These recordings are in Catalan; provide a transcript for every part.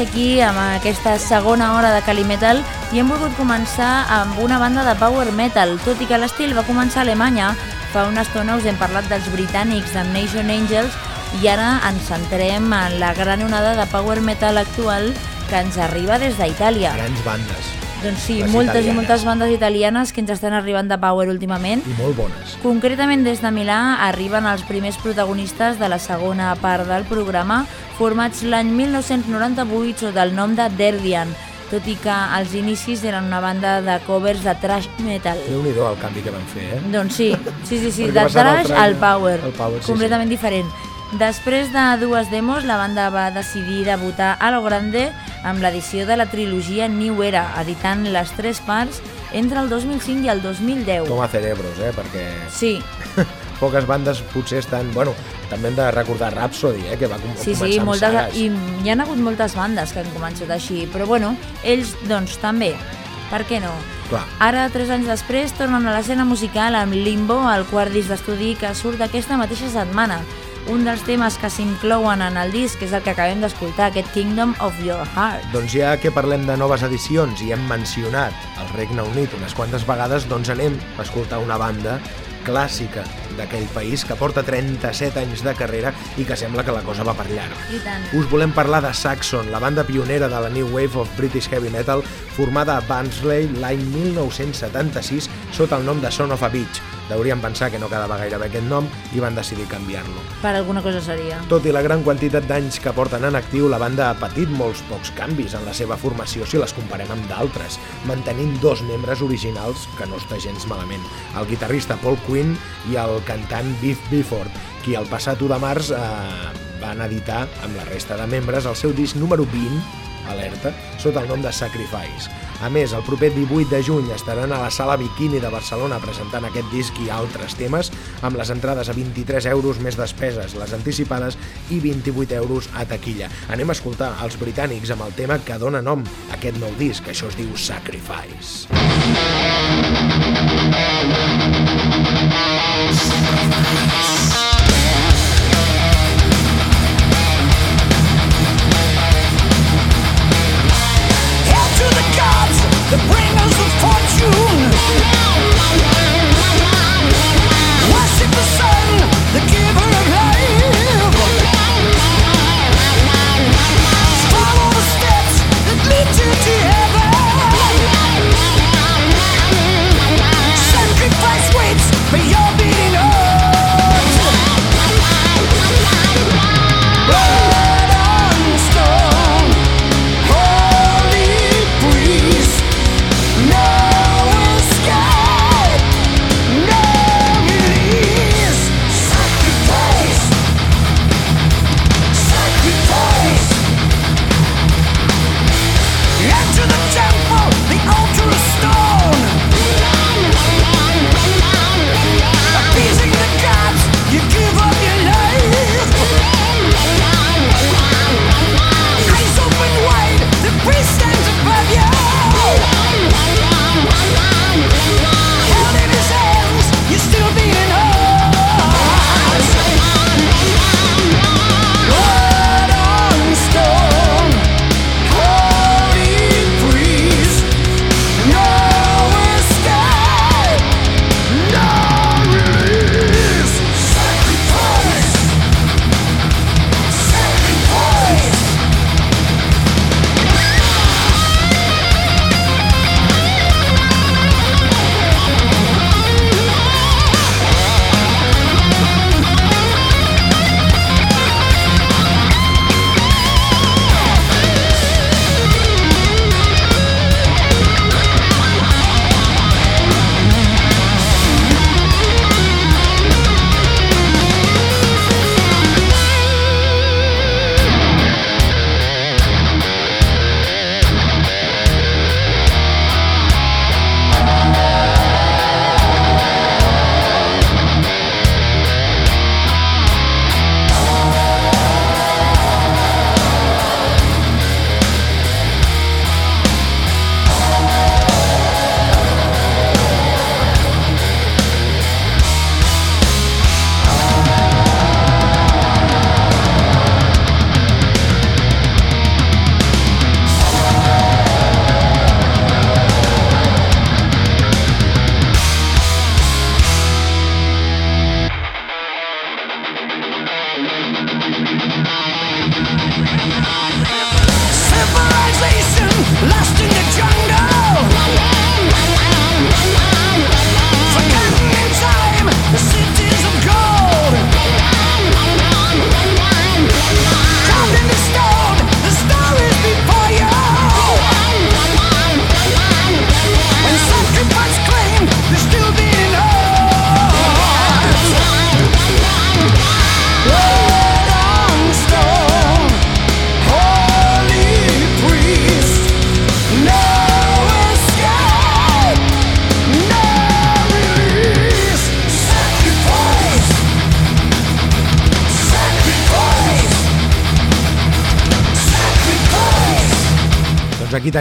Ser aquí amb aquesta segona hora de Calimetal i hem volgut començar amb una banda de power metal, tot i que l'estil va començar a Alemanya. Fa una estona us hem parlat dels britànics Nation Angels i ara ens centrem en la gran onada de power metal actual que ens arriba des d'Itàlia. Grans bandes. Doncs sí, Les moltes italianes. i moltes bandes italianes que ens estan arribant de power últimament. I molt bones. Concretament des de Milà arriben els primers protagonistes de la segona part del programa, formats l'any 1998 sota el nom de Derdian, tot i que als inicis eren una banda de covers de thrash metal. déu nhi el canvi que van fer, eh? Doncs sí, sí, sí, sí de passant al power, al power, sí, completament diferent. Després de dues demos, la banda va decidir debutar a lo grande amb l'edició de la trilogia New Era, editant les tres parts entre el 2005 i el 2010. Toma cerebros, eh? Perquè Sí, poques bandes potser estan... Bueno, també hem de recordar Rhapsody, eh? Que va com sí, començar sí, amb moltes, sagues. i hi ha hagut moltes bandes que han començat així, però bueno, ells doncs també, per què no? Clar. Ara, tres anys després, tornen a l'escena musical amb Limbo, el quart disc d'estudi que surt aquesta mateixa setmana. Un dels temes que s'inclouen en el disc és el que acabem d'escoltar, aquest Kingdom of Your Heart. Doncs ja que parlem de noves edicions i hem mencionat el Regne Unit unes quantes vegades, doncs anem a escoltar una banda clàssica d'aquell país que porta 37 anys de carrera i que sembla que la cosa va per llarg. Us volem parlar de Saxon, la banda pionera de la New Wave of British Heavy Metal, formada a Barnsley l'any 1976 sota el nom de Son of a Beach. Deurien pensar que no quedava gaire bé aquest nom i van decidir canviar-lo. Per alguna cosa seria. Tot i la gran quantitat d'anys que porten en actiu, la banda ha patit molts pocs canvis en la seva formació si les comparem amb d'altres, mantenint dos membres originals que no està gens malament, el guitarrista Paul Quinn i el cantant Biff Bifford, qui el passat 1 de març eh, van editar amb la resta de membres el seu disc número 20, alerta, sota el nom de Sacrifice. A més, el proper 18 de juny estaran a la Sala Bikini de Barcelona presentant aquest disc i altres temes amb les entrades a 23 euros més despeses, les anticipades i 28 euros a taquilla. Anem a escoltar els britànics amb el tema que dona nom a aquest nou disc, això es diu Sacrifice. Hail Yeah.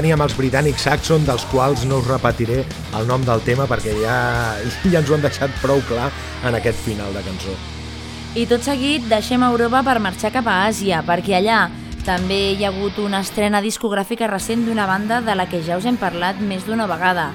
Teníem els britànics Saxon, dels quals no us repetiré el nom del tema perquè ja, ja ens ho han deixat prou clar en aquest final de cançó. I tot seguit deixem Europa per marxar cap a Àsia, perquè allà també hi ha hagut una estrena discogràfica recent d'una banda de la que ja us hem parlat més d'una vegada.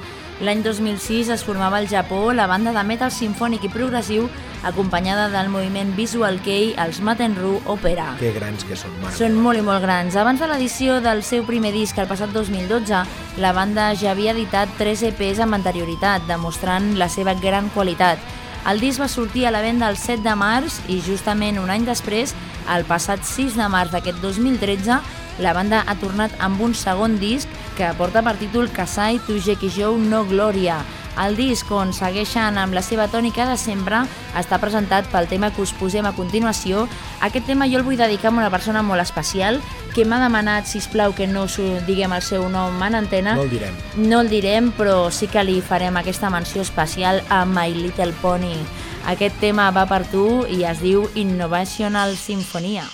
L'any 2006 es formava al Japó la banda de metal sinfònic i progressiu acompanyada del moviment Visual Kei, els Matenru Opera. Que grans que són, Marc. Són molt i molt grans. Abans de l'edició del seu primer disc, el passat 2012, la banda ja havia editat 3 EPs amb anterioritat, demostrant la seva gran qualitat. El disc va sortir a la venda el 7 de març i justament un any després, el passat 6 de març d'aquest 2013, la banda ha tornat amb un segon disc que porta per títol Kasai Tujekijou no Gloria. El disc, on segueixen amb la seva tònica de sempre, està presentat pel tema que us posem a continuació. Aquest tema jo el vull dedicar a una persona molt especial que m'ha demanat, si plau que no us diguem el seu nom en antena. No el direm. No el direm, però sí que li farem aquesta menció especial a My Little Pony. Aquest tema va per tu i es diu Innovational Sinfonia.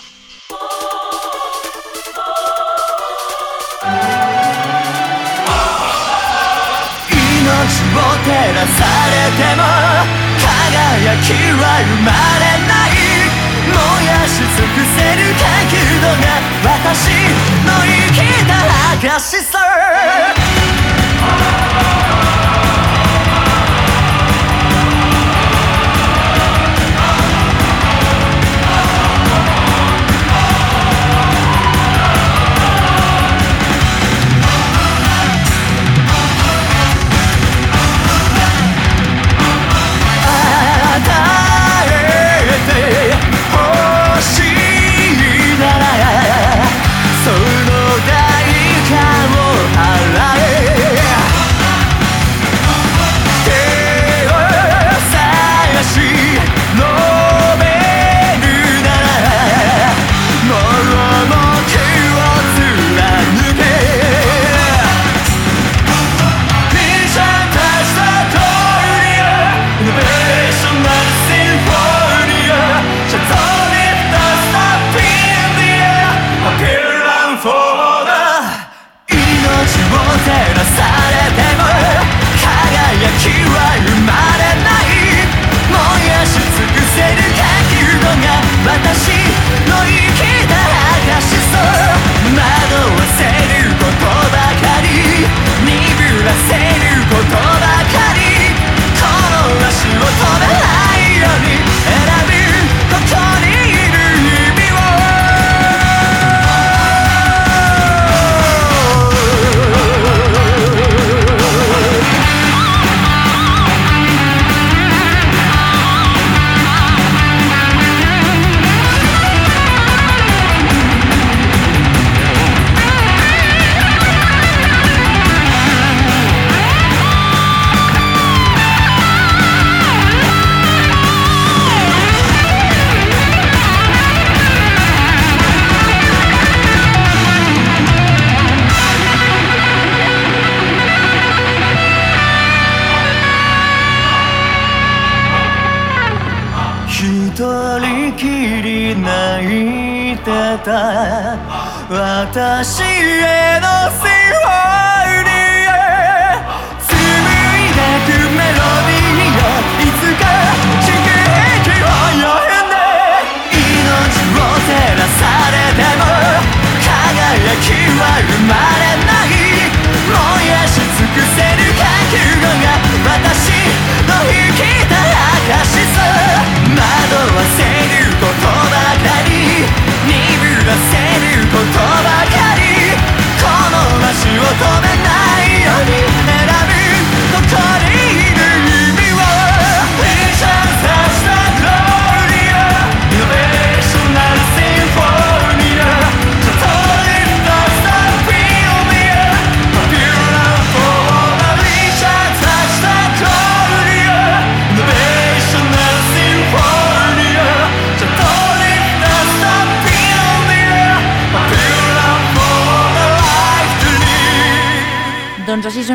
命照らされても輝きは生まれない燃やし尽くせる角度が私の生きた証さ。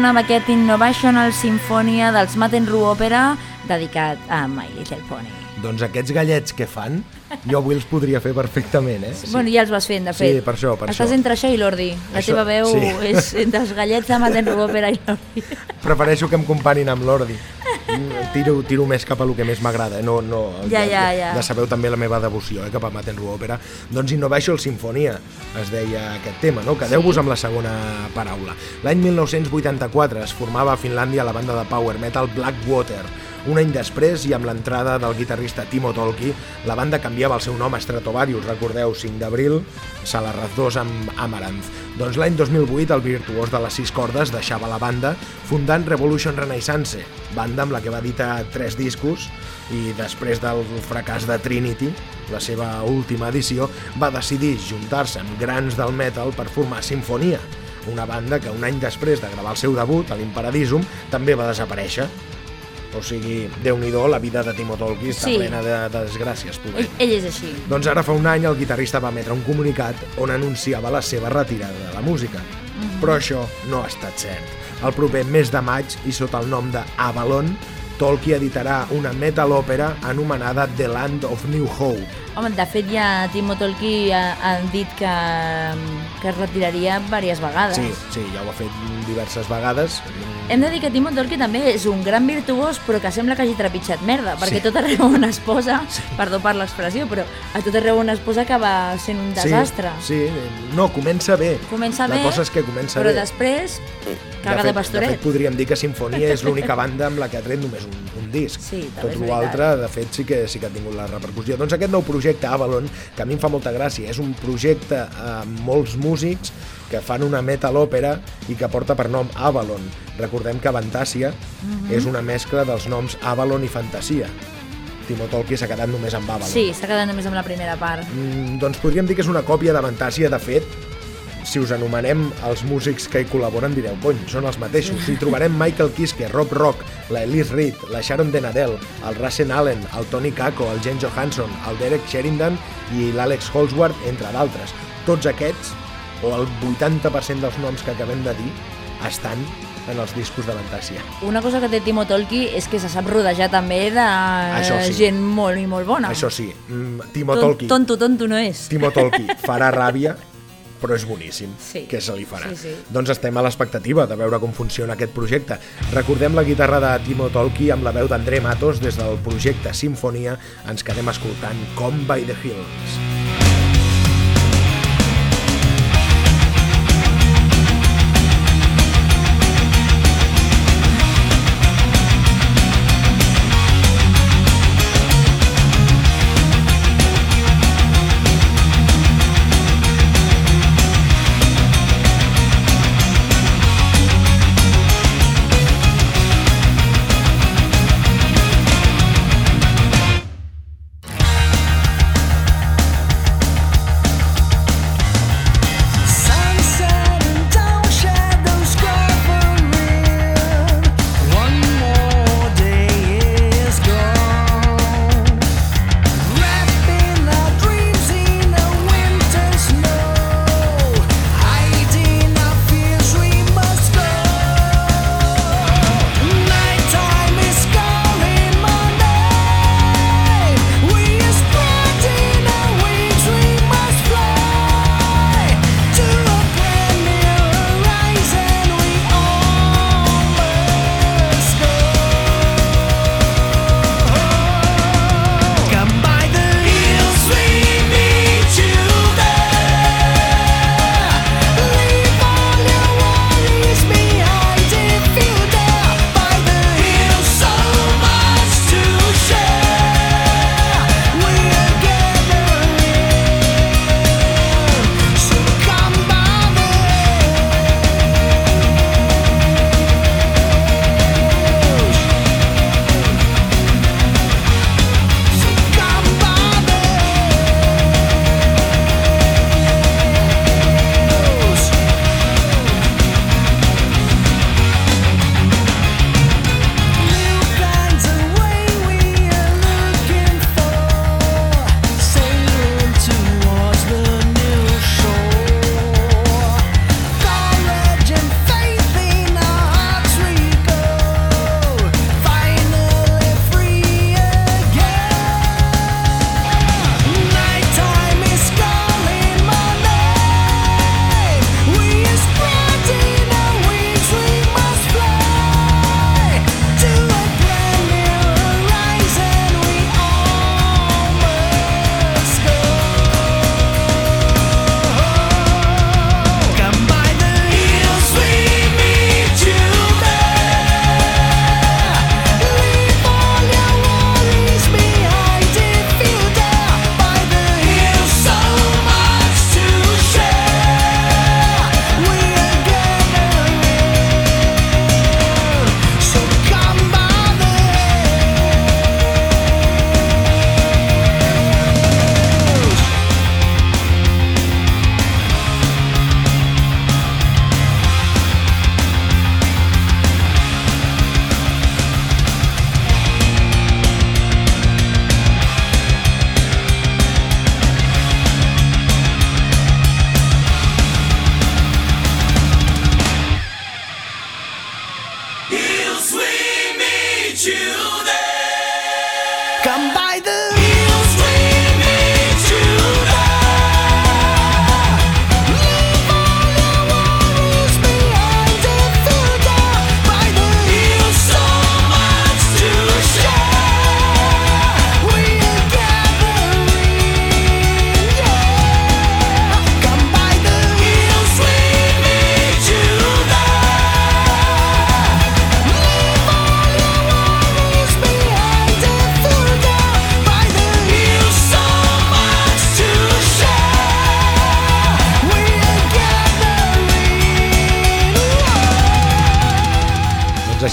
Sonava aquest Innovational Sinfonia dels Matenru Opera dedicat a My Little Pony. Doncs aquests gallets que fan, jo avui els podria fer perfectament, eh? Sí. Bueno, ja els vas fent, de fet. Sí, per això, per Estàs això. entre això i l'Ordi. La Això- teva veu sí. és entre els gallets de Maten Opera i l'Ordi. Prefereixo que em comparin amb l'Ordi. Mm, Tiro, tiro més cap a lo que més m'agrada, no, no, Ja, ja, ja. ja sabeu també la meva devoció eh? cap a Matenru Òpera. Doncs Innovation Sinfonia es deia aquest tema, no? Quedeu-vos amb la segona paraula. L'any 1984 es formava a Finlàndia la banda de power metal Blackwater. Un any després, i amb l'entrada del guitarrista Timo Tolki, la banda canviava el seu nom a Stratovarius, recordeu, 5 d'abril, Salarraz 2 amb Amaranth. Doncs l'any 2008 el virtuós de les sis cordes deixava la banda fundant Revolution Renaissance, banda amb la que va editar tres discos i després del fracàs de Trinity, la seva última edició, va decidir juntar-se amb grans del metal per formar Sinfonia, una banda que un any després de gravar el seu debut, a l'Imparadisum, també va desaparèixer. O sigui, déu nhi la vida de Timo Tolki està Sí. plena de, de desgràcies, poder. Ell, ell és així. Doncs ara fa un any el guitarrista va emetre un comunicat on anunciava la seva retirada de la música. Però això no ha estat cert. El proper mes de maig, i sota el nom de Avalon, Tolki editarà una metal òpera anomenada The Land of New Hope. Home, de fet ja Timo Tolki ha, han dit que, que es retiraria diverses vegades. Sí, sí, ja ho ha fet diverses vegades. Hem de dir que Timo Tolki també és un gran virtuós, però que sembla que hagi trepitjat merda, perquè Sí. tot arreu on es posa, perdó per l'expressió, però a tot arreu on es posa acaba sent un desastre. Sí, sí, no, comença bé. Comença la bé, cosa és que comença però bé. després caga de, fet, de pastoret. fet, podríem dir que Sinfonia és l'única banda amb la que ha tret només un, un disc. Sí, Tot l'altre, de fet, sí que, sí que ha tingut la repercussió. Doncs aquest nou projecte, Avalon, que a mi em fa molta gràcia, és un projecte amb molts músics que fan una metal òpera i que porta per nom Avalon. Recordem que Avantàcia Mhm. és una mescla dels noms Avalon i Fantasia. Timo Tolki s'ha quedat només amb Avalon. Sí, s'ha quedat només amb la primera part. Mm, doncs podríem dir que és una còpia d'Avantàcia, de fet, si us anomenem els músics que hi col·laboren direu, cony, són els mateixos. Hi trobarem Michael Kiske, Rob Rock, la Elise Reed, la Sharon Denadel, el Russell Allen, el Tony Kako, el Jen Johansson, el Derek Sheridan i l'Alex Holsworth, entre d'altres. Tots aquests, o el 80% dels noms que acabem de dir, estan en els discos d'Avantàcia. Una cosa que té Timo Tolki és que se sap rodejar també de sí. gent molt i molt bona. Això sí, mm, Timo Ton- Tolki, Tonto, tonto no és. Timo Tolki farà ràbia, però és boníssim. Sí. Què se li farà? Sí, sí. Doncs estem a l'expectativa de veure com funciona aquest projecte. Recordem la guitarra de Timo Tolki amb la veu d'André Matos des del projecte Sinfonia. Ens quedem escoltant Come by the Hills.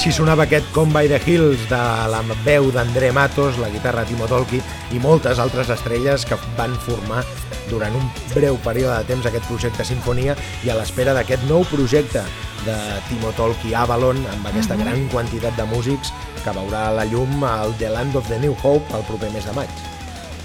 Així sonava aquest Come by the Hills de la veu d'André Matos, la guitarra Timo Tolki i moltes altres estrelles que van formar durant un breu període de temps aquest projecte Sinfonia i a l'espera d'aquest nou projecte de Timo Tolki Avalon amb aquesta Mhm. gran quantitat de músics que veurà la llum al The Land of the New Hope el proper mes de maig.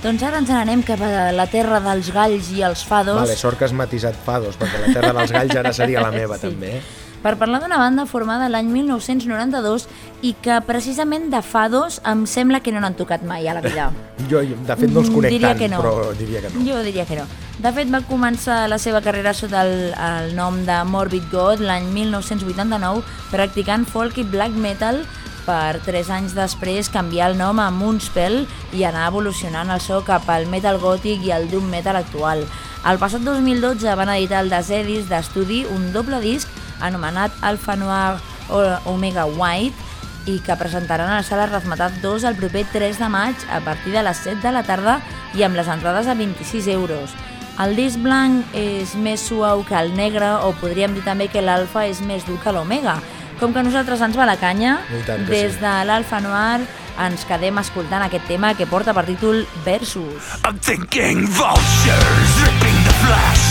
Doncs ara ens n'anem cap a la terra dels galls i els fados. Vale, sort que has matisat fados, perquè la terra dels galls ara seria la meva Sí. també. eh? Per parlar d'una banda formada l'any 1992 i que precisament de fados em sembla que no n'han tocat mai a la vida. Jo, de fet, no els conec Diria tant, no. però diria que no. Jo diria que no. De fet, va començar la seva carrera sota el, el nom de Morbid God l'any 1989, practicant folk i black metal per tres anys després canviar el nom a Moonspell i anar evolucionant el so cap al metal gòtic i el doom metal actual. El passat 2012 van editar el desè disc d'estudi, un doble disc anomenat Alpha Noir o Omega White, i que presentaran a la sala Razmetat 2 el proper 3 de maig a partir de les 7 de la tarda i amb les entrades a 26 euros. El disc blanc és més suau que el negre o podríem dir també que l'alfa és més dur que l'omega. Com que nosaltres ens va la canya, des sí. de l'Alfa Noir ens quedem escoltant aquest tema que porta per títol Versus. I'm thinking vultures ripping the flesh,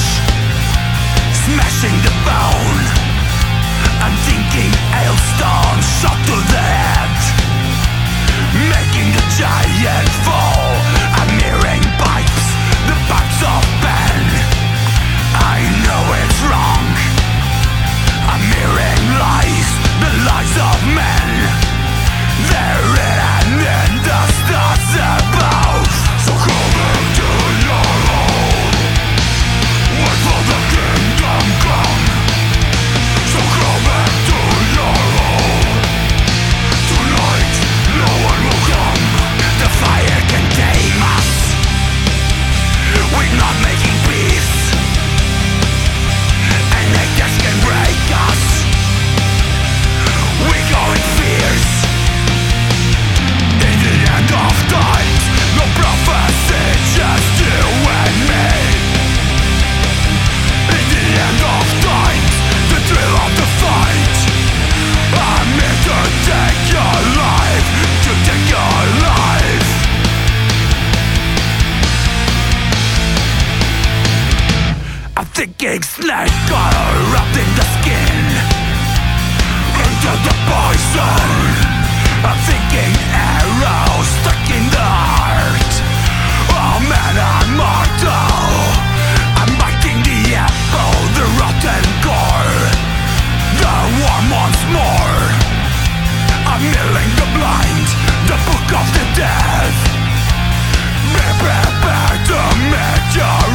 smashing the bone. I'm thinking hailstones shot to the head, making the giant fall. The skin into the poison. Thinking arrows stuck in the heart. Man, mortal. I'm biting the apple, the rotten core. The one once more. I'm milling the blind, the book of the dead. Be prepared to meet your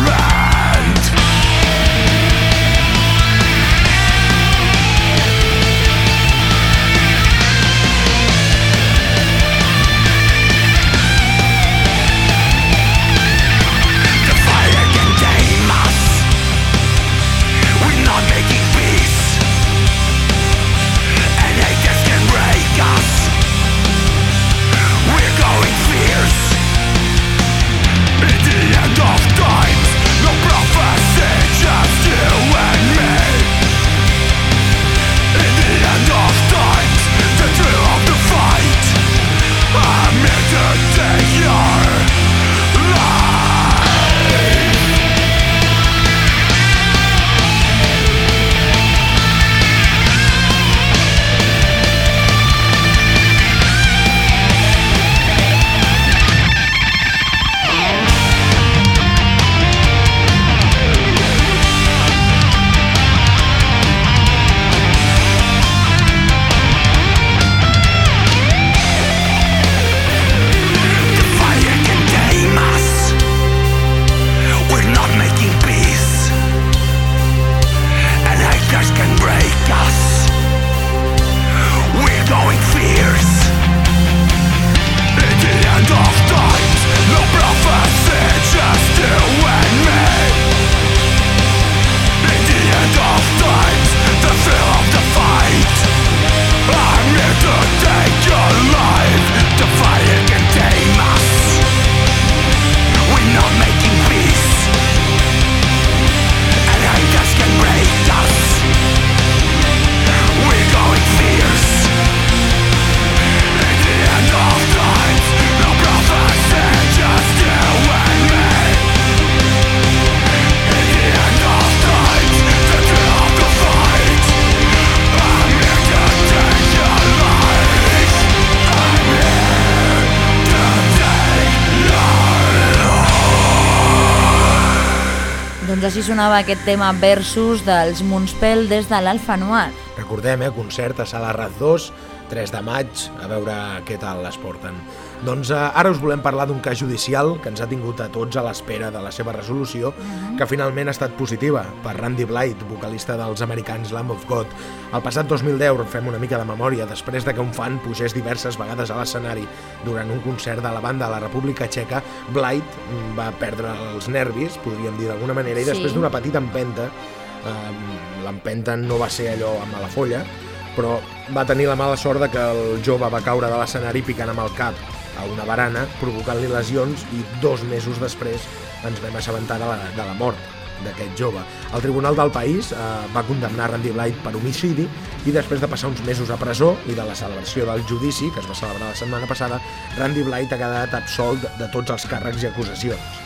sonava aquest tema Versus dels Moonspell des de l'Alfa Noir. Recordem, eh, concert a Sala Raz 2, 3 de maig, a veure què tal les porten. Doncs eh, ara us volem parlar d'un cas judicial que ens ha tingut a tots a l'espera de la seva resolució, -huh. que finalment ha estat positiva per Randy Blythe, vocalista dels americans Lamb of God. El passat 2010, fem una mica de memòria, després de que un fan pugés diverses vegades a l'escenari durant un concert de la banda a la República Txeca, Blythe mm, va perdre els nervis, podríem dir d'alguna manera, i Sí. després d'una petita empenta, eh, l'empenta no va ser allò amb mala folla, però va tenir la mala sort de que el jove va caure de l'escenari picant amb el cap a una barana, provocant-li lesions i dos mesos després ens vam assabentar de la, de la mort d'aquest jove. El Tribunal del País eh, va condemnar Randy Blythe per homicidi i després de passar uns mesos a presó i de la celebració del judici, que es va celebrar la setmana passada, Randy Blythe ha quedat absolt de tots els càrrecs i acusacions.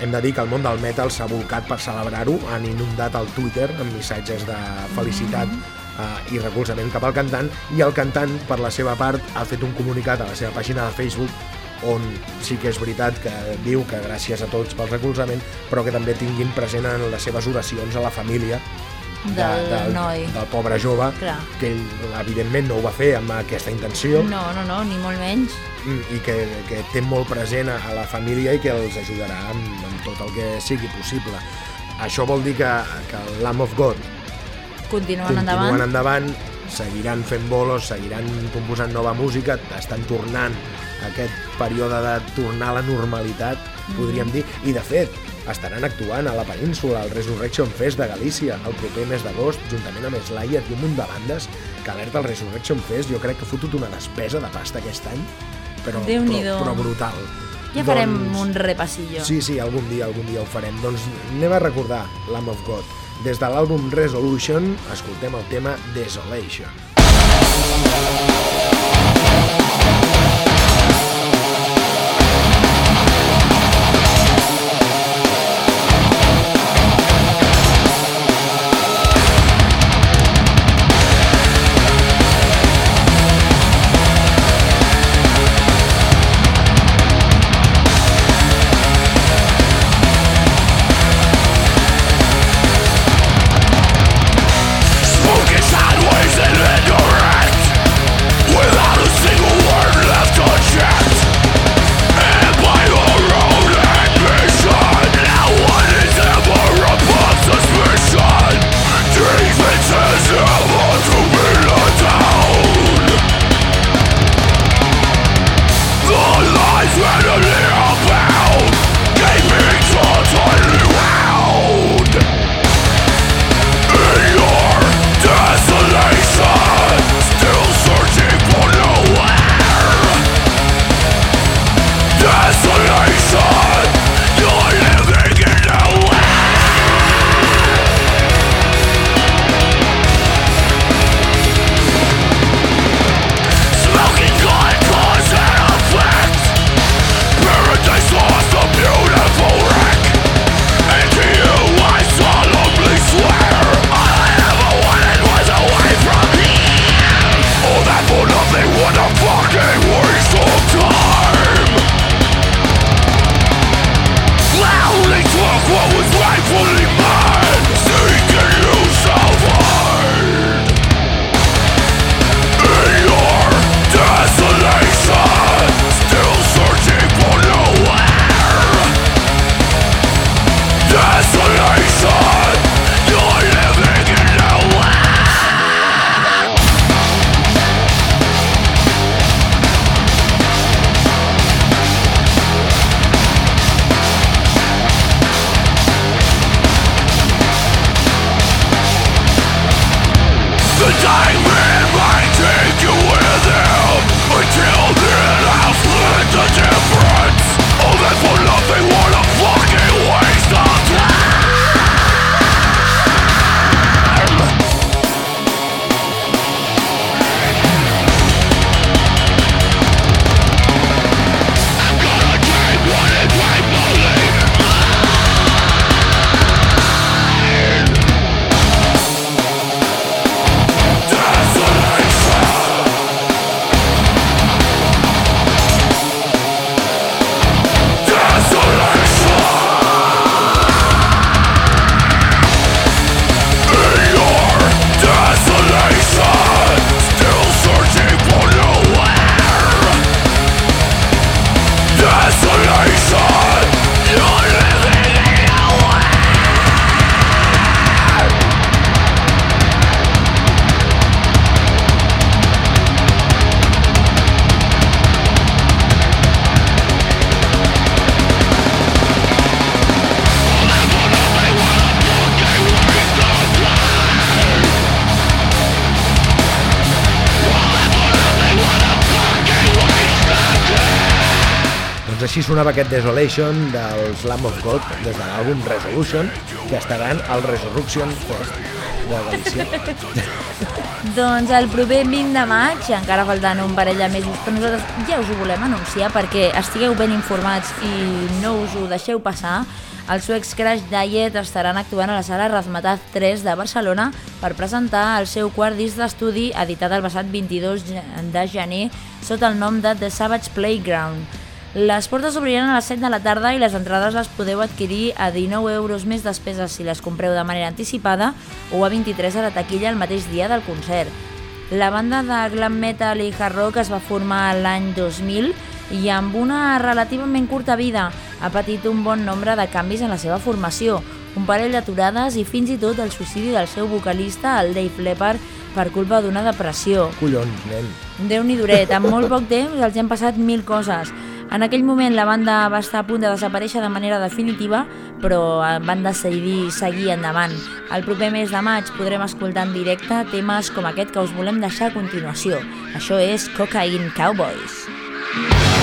Hem de dir que el món del metal s'ha volcat per celebrar-ho, han inundat el Twitter amb missatges de felicitat eh, i recolzament cap al cantant i el cantant, per la seva part, ha fet un comunicat a la seva pàgina de Facebook on sí que és veritat que diu que gràcies a tots pel recolzament, però que també tinguin present en les seves oracions a la família Del noi. del pobre jove, Clar. que ell evidentment no ho va fer amb aquesta intenció No, no, no, ni molt menys. mm, i que, que té molt present a, a la família i que els ajudarà amb, amb tot el que sigui possible. Això vol dir que, que el Lamb of God Continuen, continuen endavant. endavant, seguiran fent bolos, seguiran composant nova música, estan tornant aquest període de tornar a la normalitat, podríem dir, i de fet, estaran actuant a la península, al Resurrection Fest de Galícia, el proper mes d'agost, juntament amb Slayer i un munt de bandes que alerta el Resurrection Fest, jo crec que ha fotut una despesa de pasta aquest any, però, però, però brutal. Ja farem Doncs- un repassillo. Sí, sí, algun dia, algun dia ho farem. Doncs anem a recordar Lamb of God. Des de l'àlbum Resolution, escoltem el tema Desolation. Smoking així sonava aquest Desolation dels Lamb of God des de l'àlbum Resolution, que estaran al Resurrection Fest de Galícia. Doncs el proper 20 de maig, encara faltant un parell de mesos, però nosaltres ja us ho volem anunciar perquè estigueu ben informats i no us ho deixeu passar, els suecs Crash Diet estaran actuant a la sala Razmataz 3 de Barcelona per presentar el seu quart disc d'estudi editat el passat 22 de gener sota el nom de The Savage Playground. Les portes obriran a les 7 de la tarda i les entrades les podeu adquirir a 19 euros més despeses si les compreu de manera anticipada o a 23 a la taquilla el mateix dia del concert. La banda de glam metal i hard rock es va formar l'any 2000 i amb una relativament curta vida ha patit un bon nombre de canvis en la seva formació, un parell d'aturades i fins i tot el suïcidi del seu vocalista, el Dave Leppard, per culpa d'una depressió. Collons, nen. Déu-n'hi duret, en molt poc temps els han passat mil coses. En aquell moment la banda va estar a punt de desaparèixer de manera definitiva, però van decidir seguir endavant. El proper mes de maig podrem escoltar en directe temes com aquest que us volem deixar a continuació. Això és Cocaine Cowboys. passionate,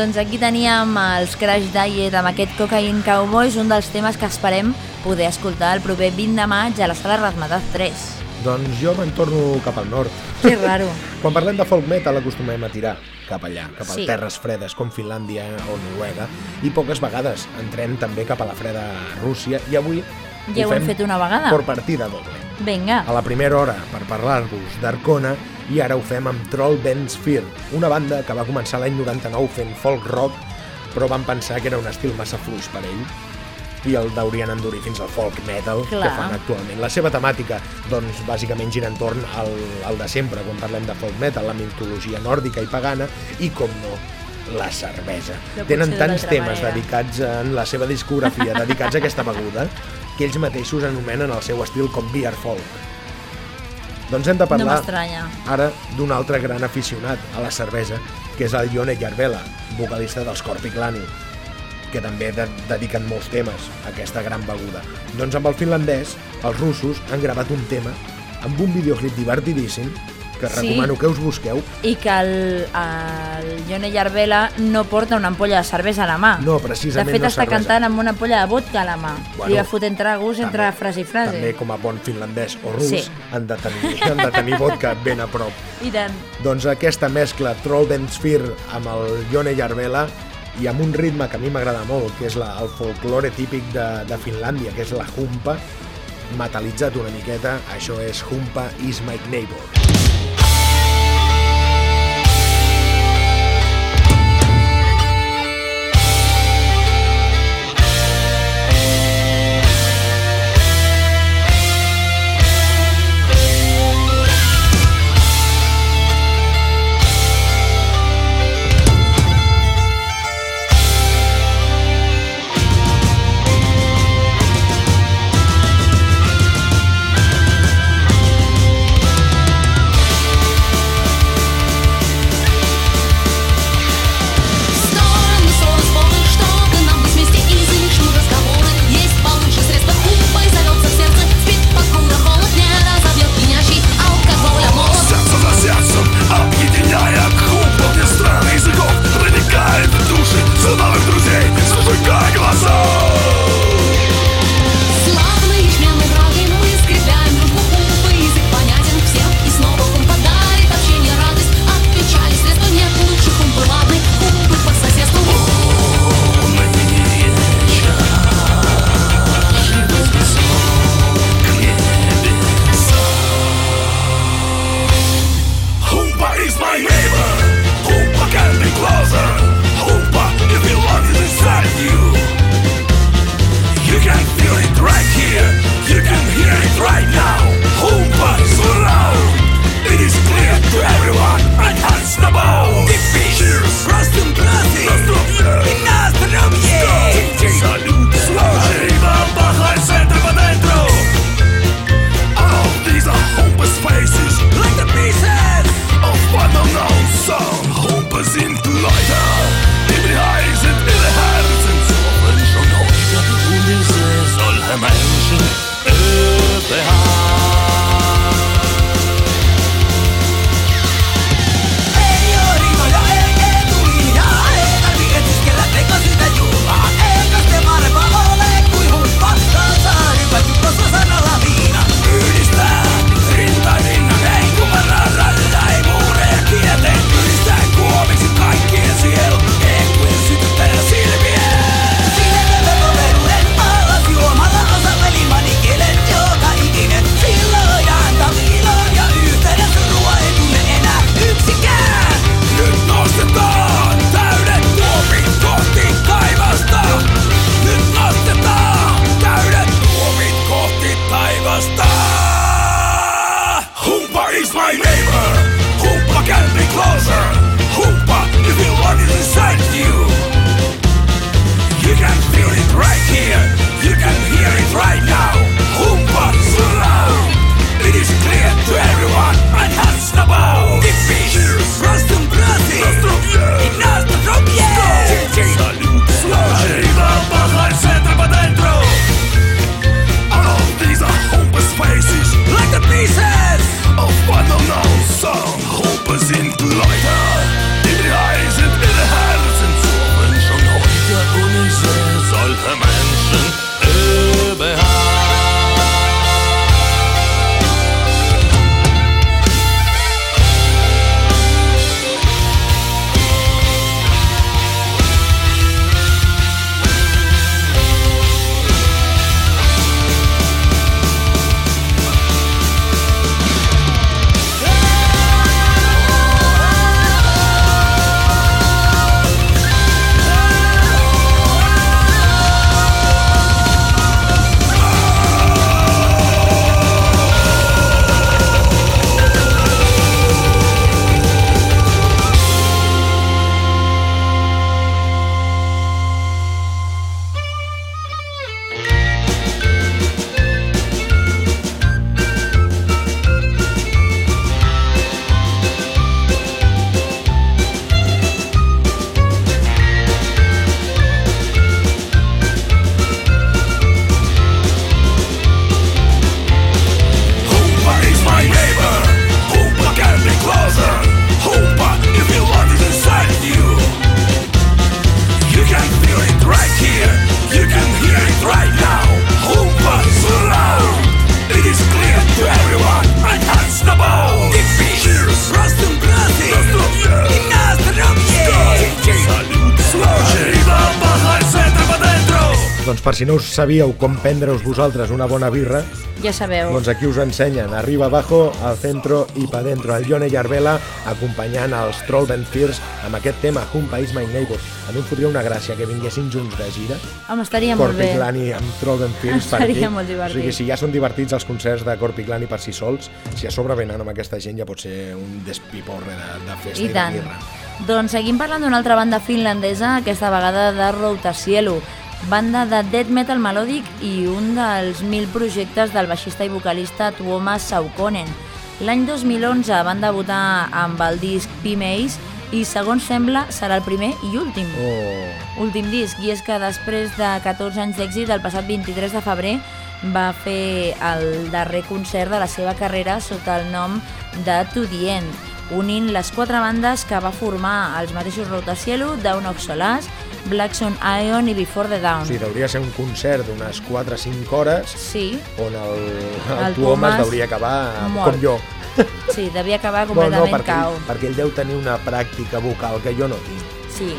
Doncs aquí teníem els Crash Diet amb aquest Cocaine Cowboys, un dels temes que esperem poder escoltar el proper 20 de maig a la sala Razmataz 3. Doncs jo me'n torno cap al nord. Que raro. Quan parlem de folk metal acostumem a tirar cap allà, cap a Sí. terres fredes com Finlàndia o Noruega, i poques vegades entrem també cap a la freda Rússia, i avui Ja ho hem fet una vegada. per partida doble. Vinga. A la primera hora per parlar-vos d'Arcona i ara ho fem amb Troll Dance Fear, una banda que va començar l'any 99 fent folk rock, però van pensar que era un estil massa fluix per ell i el deurien endurir fins al folk metal Clar. que fan actualment. La seva temàtica, doncs, bàsicament gira entorn al, al de sempre, quan parlem de folk metal, la mitologia nòrdica i pagana, i, com no, la cervesa. Tenen tants temes manera. dedicats en la seva discografia, dedicats a aquesta beguda, que ells mateixos anomenen el seu estil com beer folk. Doncs hem de No parlar m'estranya. ara d'un altre gran aficionat a la cervesa, que és el Ione Jarvela, vocalista dels Corpiclani, que també de dediquen molts temes a aquesta gran beguda. Doncs amb el finlandès, els russos han gravat un tema amb un videoclip divertidíssim que Sí. recomano que us busqueu. I que el, el Ione Jarvela no porta una ampolla de cervesa a la mà. No, De precisament fet, no està cervesa. cantant amb una ampolla de vodka a la mà. Bueno, Li va fotent tragos entre També- frase i frase. També com a bon finlandès o rus Sí. han, de tenir, han de tenir vodka ben a prop. I tant. Doncs aquesta mescla Troll Dance Fear amb el Ione Jarvela i amb un ritme que a mi m'agrada molt, que és la, el folklore típic de, de Finlàndia, que és la humpa, metalitzat una miqueta, això és Humpa is my neighbor. Si no us sabíeu com prendre-us vosaltres una bona birra, Ja sabeu. doncs aquí us ensenyen Arriba Abajo, al centro i pa dentro. El Ione Jarvela acompanyant els Trollben Fears amb aquest tema, Humpa is my neighbor. A mi em fotria una gràcia que vinguessin junts de gira. Home, estaria molt bé. Corpiclani amb Trollben Fears per aquí. Estaria molt divertit. O sigui, si ja són divertits els concerts de Corpiclani per si sols, si a sobre venen amb aquesta gent ja pot ser un despiporre de, de festa i, I tant. de birra. Doncs seguim parlant d'una altra banda finlandesa, aquesta vegada de Routasielo, banda de death metal melòdic i un dels mil projectes del baixista i vocalista Tuomas Saukonen. L'any 2011 van debutar amb el disc Pimeis i segons sembla serà el primer i últim. Oh, últim disc, i és que després de 14 anys d'èxit, el passat 23 de febrer va fer el darrer concert de la seva carrera sota el nom de To The End, unint les quatre bandes que va formar els mateixos Rotacielo, Down of Solace, Blackson Ion i Before the Down. o sigui, hauria ser un concert d'unes 4 o 5 hores Sí, on el, el, El Tuomas Tuomas hauria acabar mort. com jo. sí, devia acabar No, no, completament perquè, cau. ell, perquè ell deu tenir una pràctica vocal que jo no tinc. Sí,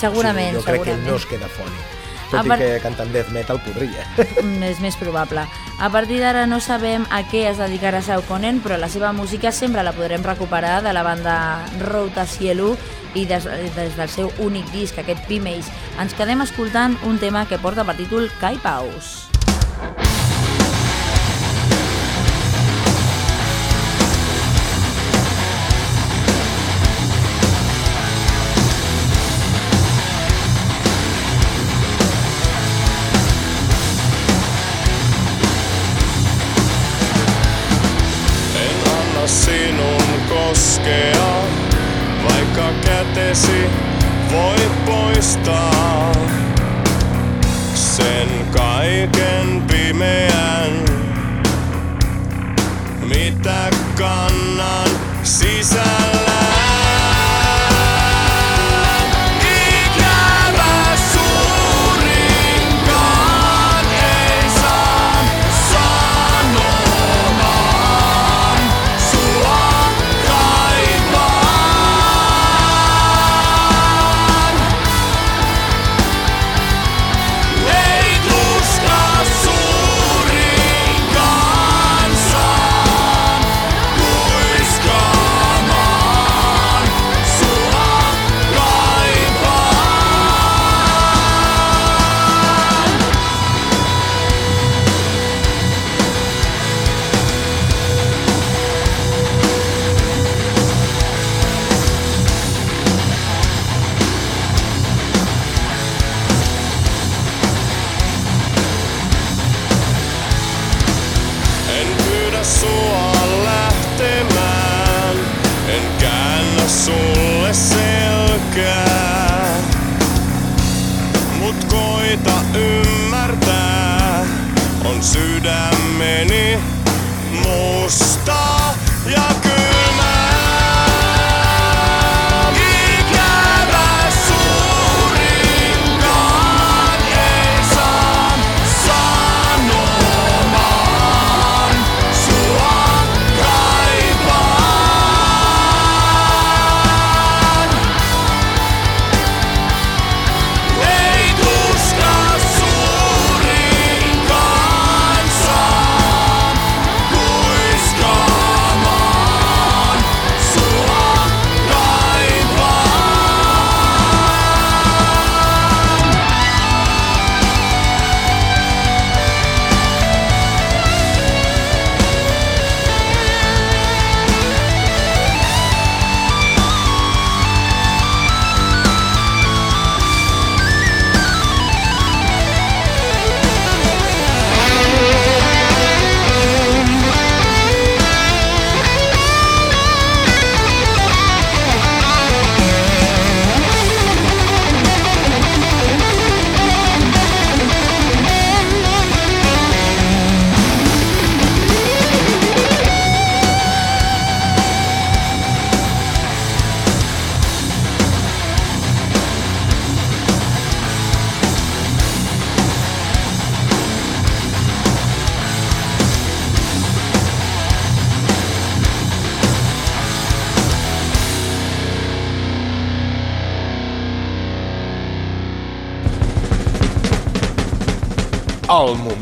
segurament, o sigui, jo crec que ell segurament. no es queda fònic. Tot A i part- que cantant death metal podria. Mm, és més probable. A partir d'ara no sabem a què es dedicarà Saukonen, però la seva música sempre la podrem recuperar de la banda Rota Cielo i des, des del seu únic disc, aquest Pimeis. Ens quedem escoltant un tema que porta per títol Kai Paus. En anna sinun vaikka kätesi voi poistaa. Sen kaiken pimeän, mitä kannan sisällä.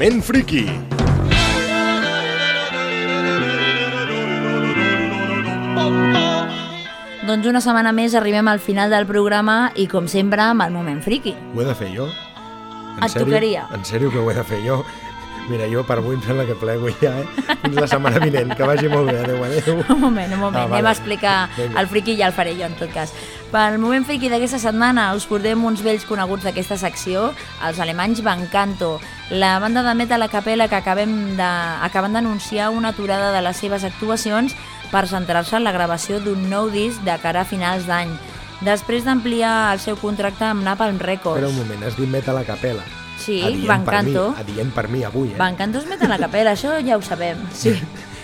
Moment friki. Doncs una setmana més arribem al final del programa i com sempre amb el moment friki. Ho he de fer jo? En Et tocaria. En sèrio que ho he de fer jo? Mira, jo per avui em sembla que plego ja, eh? Fins la setmana vinent. Que vagi molt bé. Adéu, adéu. Un moment, un moment, Ah, vale. anem a explicar Vinga. el friki ja el faré jo en tot cas. Pel moment friki d'aquesta setmana us portem uns vells coneguts d'aquesta secció, els alemanys Bancanto, la banda de metal a capella que acabem de, acaben d'anunciar una aturada de les seves actuacions per centrar-se en la gravació d'un nou disc de cara a finals d'any. Després d'ampliar el seu contracte amb Napalm Records. Espera un moment, has dit metal a capella. Sí, Adient Bancanto. Per mi, adient per mi avui, eh? Bancanto és metal a capella, això ja ho sabem. Sí.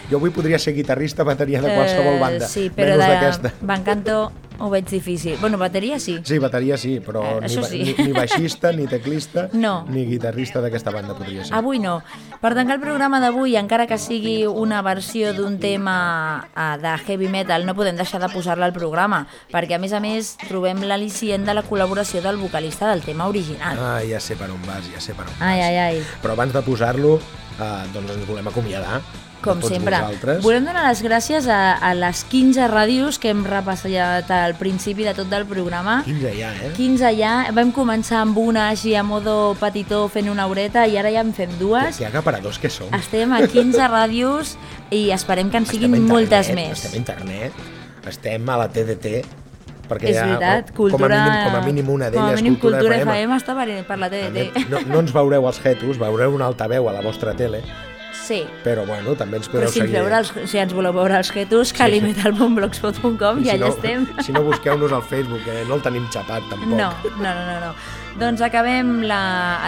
Jo avui podria ser guitarrista bateria de qualsevol Eh, banda. Sí, però menys d'aquesta. Bancanto ho veig difícil. Bueno, bateria sí. Sí, bateria sí, però Eh, ni, sí. ni, ni baixista, ni teclista, No. ni guitarrista d'aquesta banda podria ser. Avui no. Per tancar el programa d'avui, encara que sigui una versió d'un tema eh, de heavy metal, no podem deixar de posar-la al programa, perquè a més a més trobem l'al·licient de la col·laboració del vocalista del tema original. Ah, ja sé per on vas, ja sé per on vas. Ai, ai, ai. Però abans de posar-lo, eh, doncs ens volem acomiadar. Com sempre. Vosaltres. Volem donar les gràcies a, a les 15 ràdios que hem repassat al principi de tot del programa. 15 ja, eh? 15 ja, vam començar amb una així a modo petitó fent una horeta i ara ja en fem dues. Que acaparadors que som. Estem a 15 ràdios i esperem que en siguin Estem a moltes internet, més. Estem a internet, estem a la TDT, perquè És ja, veritat, com, cultura... a mínim, com a mínim una Com a d'elles, mínim Cultura, Cultura FM. FM està per, per la TDT. No, no ens veureu els jetos, veureu un altaveu a la vostra tele, Sí, però bueno, també ens però podeu si seguir. veure els, si ens voleu veure els jetos, calimetalmonblogspot.com i si allà no, estem. Si no, busqueu-nos al Facebook, que no el tenim xapat, tampoc. No, no, no, no, no. Doncs acabem la,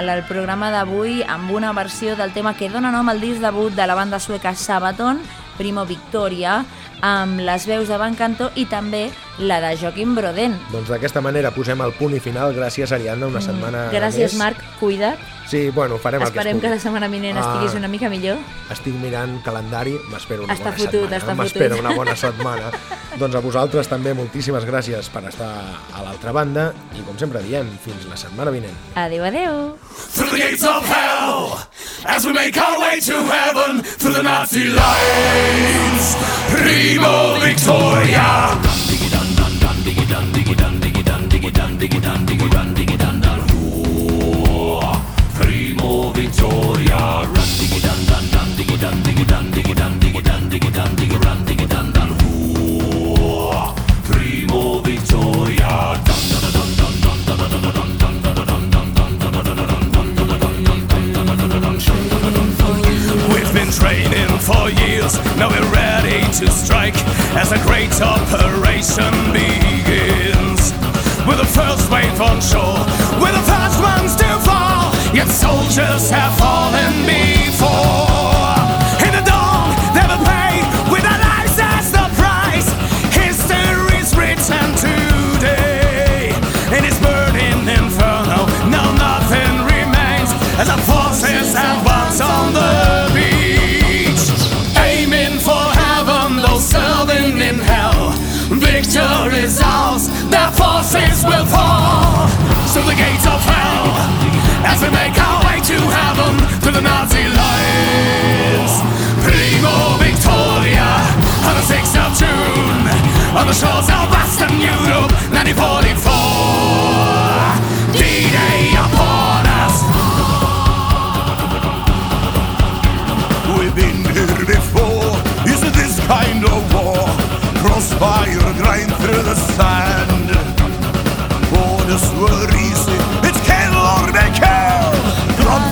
la- el programa d'avui amb una versió del tema que dona nom al disc debut de la banda sueca Sabaton, Primo Victoria, amb les veus de Van Canto i també la de Joaquim Brodent. Doncs d'aquesta manera posem el punt i final. Gràcies, Ariadna, una setmana Mm, Gràcies, més. Marc, cuida't. Sí, bueno, farem Esperem el que que es la setmana vinent Ah. estiguis una mica millor. Estic mirant calendari, m'espero una Està bona fotut, setmana. està M'espero fotut. una bona setmana. doncs a vosaltres també moltíssimes gràcies per estar a l'altra banda i com sempre diem, fins la setmana vinent. Adéu, adéu. through the gates of hell as we make our way to heaven through the Nazi lines. Primo Victoria! Dun diggy dun dun dun dun dun. To strike as the great operation begins. We're the first wave on shore, we're the first ones to fall, yet soldiers have fallen. As we make our way to heaven through the Nazi lines. Primo Victoria, on the 6th of June, on the shores of Western Europe, 1944. D-Day upon us. We've been here before. Is it this kind of war? Crossfire grind through the sand. Orders were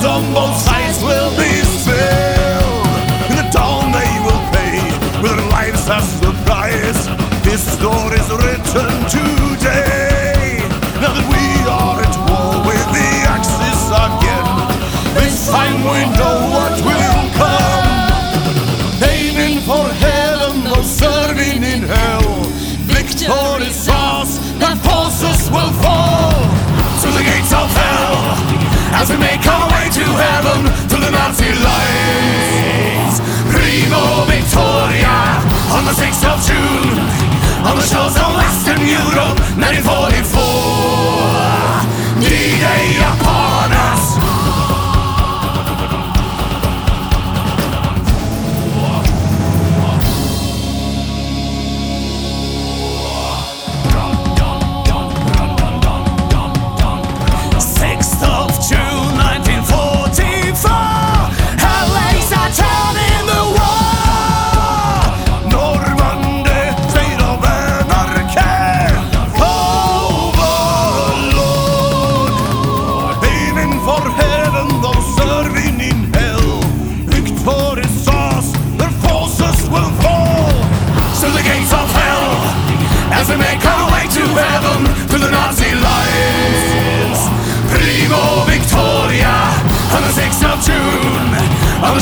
Blood on both sides will be spilled. In the dawn they will pay with their lives as the price. This story's written today. Now that we are at war with the Axis again. This time we know what will come. Aiming for heaven, no serving in hell. Victory is ours, and forces will fall. to the gates of hell as we make the 6th of June On the shores of Western Europe. 1944 D-Day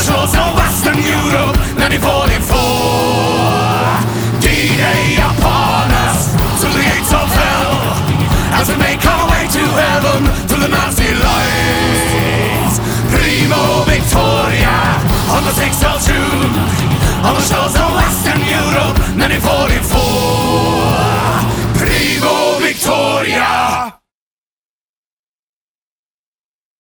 주소서.